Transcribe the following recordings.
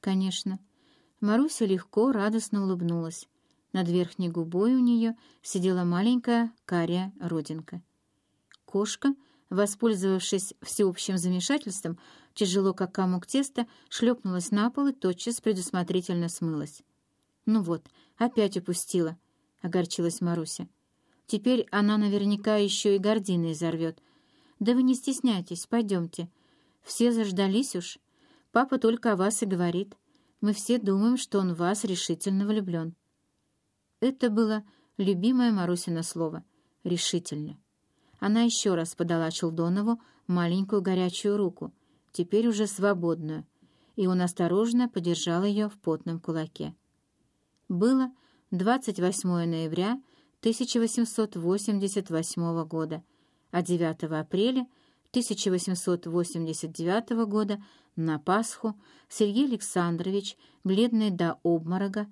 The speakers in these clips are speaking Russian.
конечно». Маруся легко, радостно улыбнулась. Над верхней губой у нее сидела маленькая кария родинка. Кошка, воспользовавшись всеобщим замешательством, тяжело как комок теста, шлепнулась на пол и тотчас предусмотрительно смылась. «Ну вот, опять упустила», — огорчилась Маруся. «Теперь она наверняка еще и гордины изорвет. Да вы не стесняйтесь, пойдемте. Все заждались уж. Папа только о вас и говорит. Мы все думаем, что он в вас решительно влюблен». Это было любимое Марусино слово «решительно». Она еще раз подала Челдонову маленькую горячую руку, теперь уже свободную, и он осторожно подержал ее в потном кулаке. Было 28 ноября 1888 года, а 9 апреля 1889 года на Пасху Сергей Александрович, бледный до обморока,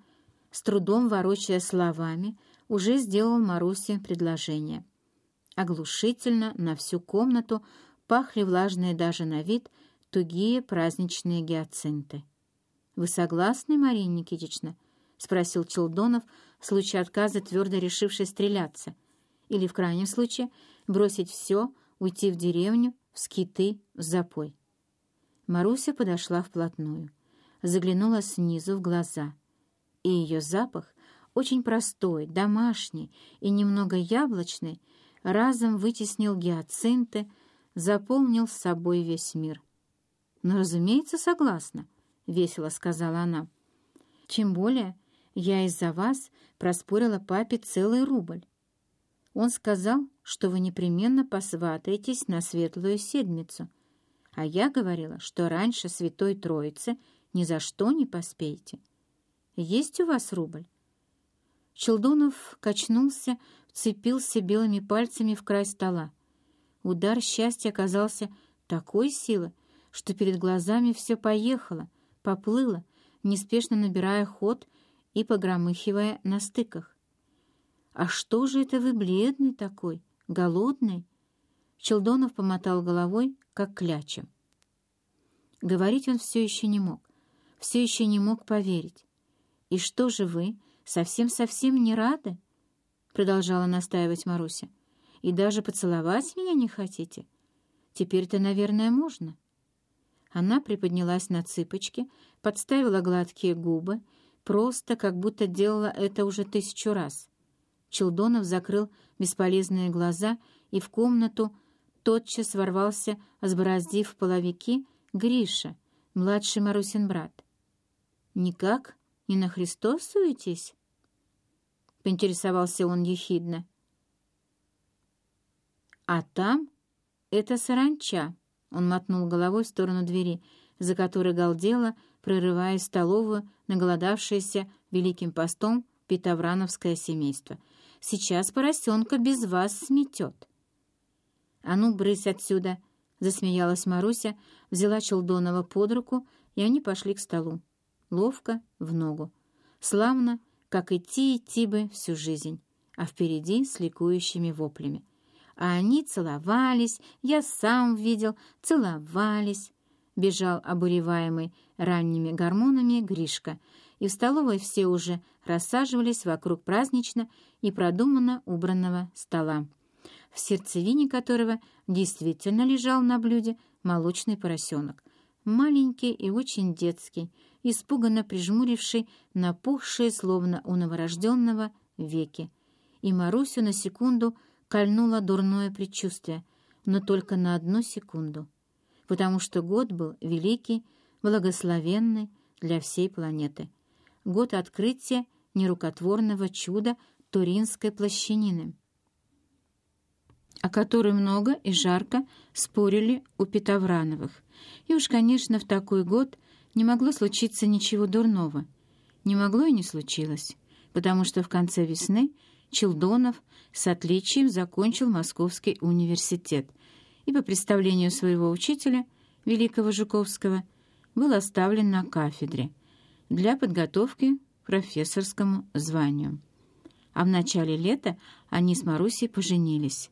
с трудом ворочая словами, уже сделал Марусе предложение. Оглушительно на всю комнату пахли влажные даже на вид тугие праздничные гиацинты. «Вы согласны, Мария Никитична?» — спросил Челдонов, в случае отказа твердо решивший стреляться, или, в крайнем случае, бросить все, уйти в деревню, в скиты, в запой. Маруся подошла вплотную, заглянула снизу в глаза, и ее запах, очень простой, домашний и немного яблочный, разом вытеснил гиацинты, заполнил с собой весь мир. «Ну, разумеется, согласна», — весело сказала она. «Тем более я из-за вас проспорила папе целый рубль. Он сказал, что вы непременно посватаетесь на светлую седмицу, а я говорила, что раньше Святой Троицы ни за что не поспеете. Есть у вас рубль?» Челдонов качнулся, вцепился белыми пальцами в край стола. Удар счастья оказался такой силы, что перед глазами все поехало, поплыло, неспешно набирая ход и погромыхивая на стыках. «А что же это вы бледный такой, голодный?» Челдонов помотал головой, как кляча. Говорить он все еще не мог, все еще не мог поверить. «И что же вы, совсем-совсем не рады?» Продолжала настаивать Маруся. «И даже поцеловать меня не хотите? Теперь-то, наверное, можно». Она приподнялась на цыпочки, подставила гладкие губы, просто как будто делала это уже тысячу раз. Челдонов закрыл бесполезные глаза, и в комнату тотчас ворвался, сбороздив половики, Гриша, младший Марусин брат. «Никак не на Христос суетесь?» — поинтересовался он ехидно. «А там это саранча», он мотнул головой в сторону двери, за которой галдела, прорывая столовую, наголодавшееся Великим постом питаврановское семейство. «Сейчас поросенка без вас сметет». «А ну, брысь отсюда!» — засмеялась Маруся, взяла Челдонова под руку, и они пошли к столу. Ловко, в ногу. Славно, как идти идти бы всю жизнь, а впереди с ликующими воплями. А они целовались, я сам видел, целовались. Бежал обуреваемый ранними гормонами Гришка, и в столовой все уже рассаживались вокруг празднично и продуманно убранного стола, в сердцевине которого действительно лежал на блюде молочный поросенок, маленький и очень детский, испуганно прижмуривший напухшие, словно у новорожденного, веки. И Марусю на секунду кольнуло дурное предчувствие, но только на одну секунду, потому что год был великий, благословенный для всей планеты. Год открытия нерукотворного чуда Туринской плащанины, о которой много и жарко спорили у Петоврановых. И уж, конечно, в такой год не могло случиться ничего дурного. Не могло и не случилось, потому что в конце весны Челдонов с отличием закончил Московский университет и по представлению своего учителя, великого Жуковского, был оставлен на кафедре для подготовки к профессорскому званию. А в начале лета они с Марусей поженились.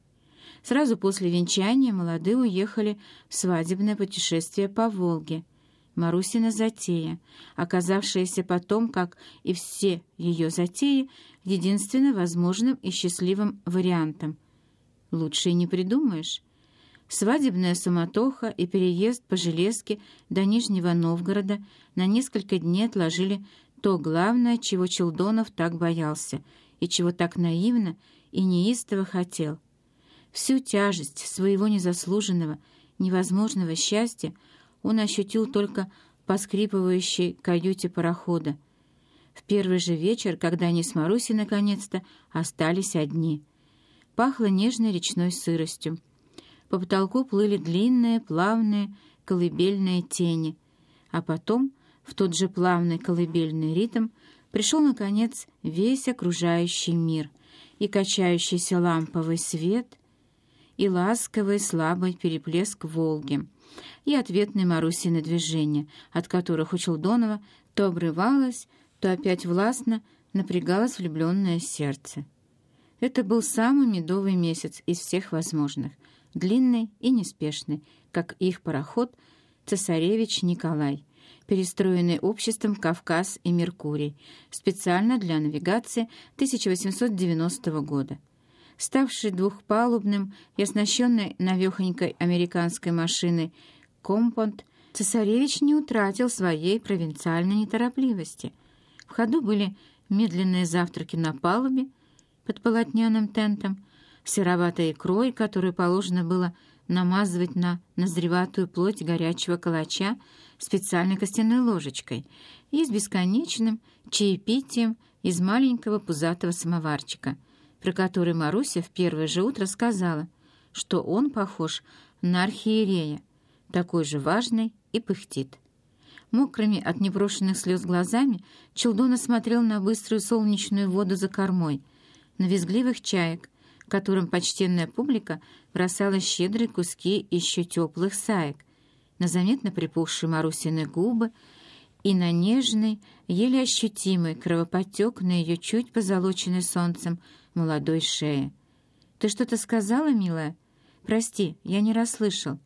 Сразу после венчания молодые уехали в свадебное путешествие по Волге, Марусина затея, оказавшаяся потом, как и все ее затеи, единственно возможным и счастливым вариантом. Лучше и не придумаешь. Свадебная суматоха и переезд по железке до Нижнего Новгорода на несколько дней отложили то главное, чего Челдонов так боялся и чего так наивно и неистово хотел. Всю тяжесть своего незаслуженного, невозможного счастья он ощутил только в поскрипывающей каюте парохода. В первый же вечер, когда они с Марусей наконец-то остались одни. Пахло нежной речной сыростью. По потолку плыли длинные, плавные, колыбельные тени. А потом, в тот же плавный колыбельный ритм, пришел, наконец, весь окружающий мир и качающийся ламповый свет, и ласковый слабый переплеск Волги — и ответные Марусины движения, от которых у Челдонова то обрывалось, то опять властно напрягалось влюбленное сердце. Это был самый медовый месяц из всех возможных, длинный и неспешный, как их пароход «Цесаревич Николай», перестроенный обществом «Кавказ» и «Меркурий», специально для навигации 1890 года ставший двухпалубным и оснащенный навехонькой американской машиной «Компонт», цесаревич не утратил своей провинциальной неторопливости. В ходу были медленные завтраки на палубе под полотняным тентом, сыроватой икрой, которую положено было намазывать на назреватую плоть горячего калача специальной костяной ложечкой и с бесконечным чаепитием из маленького пузатого самоварчика — про который Маруся в первое же утро сказала, что он похож на архиерея, такой же важный и пыхтит. Мокрыми от непрошенных слез глазами Челдона смотрел на быструю солнечную воду за кормой, на визгливых чаек, которым почтенная публика бросала щедрые куски еще теплых саек, на заметно припухшие Марусины губы и на нежный, еле ощутимый кровоподтек на ее чуть позолоченной солнцем молодой шее. «Ты что-то сказала, милая? Прости, я не расслышал».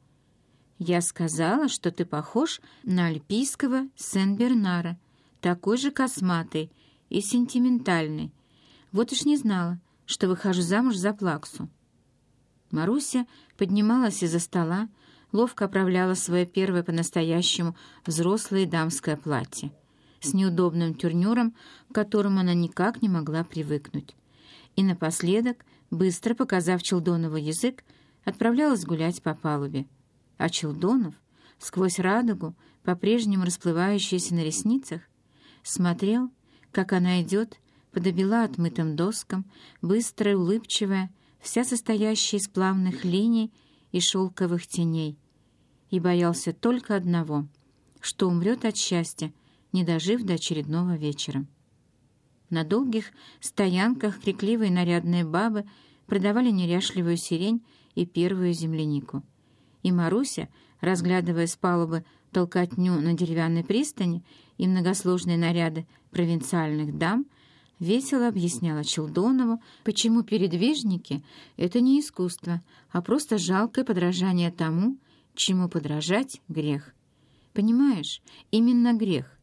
«Я сказала, что ты похож на альпийского Сен-Бернара, такой же косматый и сентиментальный. Вот уж не знала, что выхожу замуж за Плаксу». Маруся поднималась из-за стола, ловко оправляла свое первое по-настоящему взрослое дамское платье с неудобным тюрнюром, к которому она никак не могла привыкнуть и напоследок, быстро показав Челдонову язык, отправлялась гулять по палубе. А Челдонов, сквозь радугу, по-прежнему расплывающаяся на ресницах, смотрел, как она идет по добела отмытым доскам, быстрая, улыбчивая, вся состоящая из плавных линий и шелковых теней, и боялся только одного, что умрет от счастья, не дожив до очередного вечера. На долгих стоянках крикливые нарядные бабы продавали неряшливую сирень и первую землянику. И Маруся, разглядывая с палубы толкотню на деревянной пристани и многосложные наряды провинциальных дам, весело объясняла Челдонову, почему передвижники — это не искусство, а просто жалкое подражание тому, чему подражать — грех. Понимаешь, именно грех.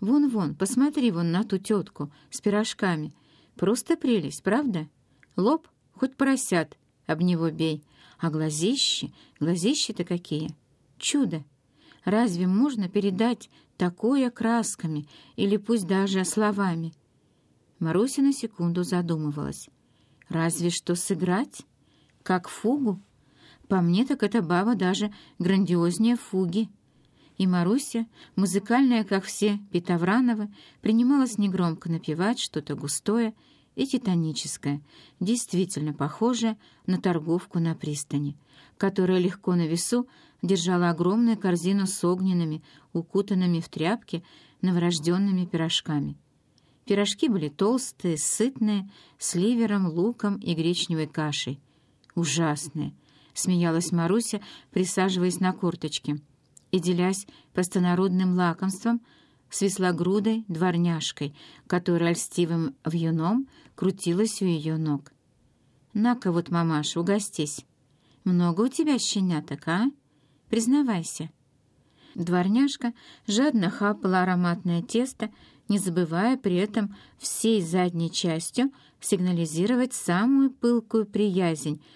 Вон-вон, посмотри вон на ту тетку с пирожками. Просто прелесть, правда? Лоб хоть поросят, об него бей. А глазищи, глазищи-то какие! Чудо! Разве можно передать такое красками или пусть даже словами? Маруся на секунду задумывалась. Разве что сыграть? Как фугу? По мне так эта баба даже грандиознее фуги и Маруся, музыкальная, как все, Петовранова, принималась негромко напевать что-то густое и титаническое, действительно похожее на торговку на пристани, которая легко на весу держала огромную корзину с огненными, укутанными в тряпки, новорожденными пирожками. Пирожки были толстые, сытные, с ливером, луком и гречневой кашей. «Ужасные!» — смеялась Маруся, присаживаясь на корточки — и делясь простонародным лакомством с веслогрудой дворняжкой, которая льстивым вьюном крутилась у ее ног. «На-ка вот, мамаша, угостись. Много у тебя щеняток, а? Признавайся». Дворняжка жадно хапала ароматное тесто, не забывая при этом всей задней частью сигнализировать самую пылкую приязнь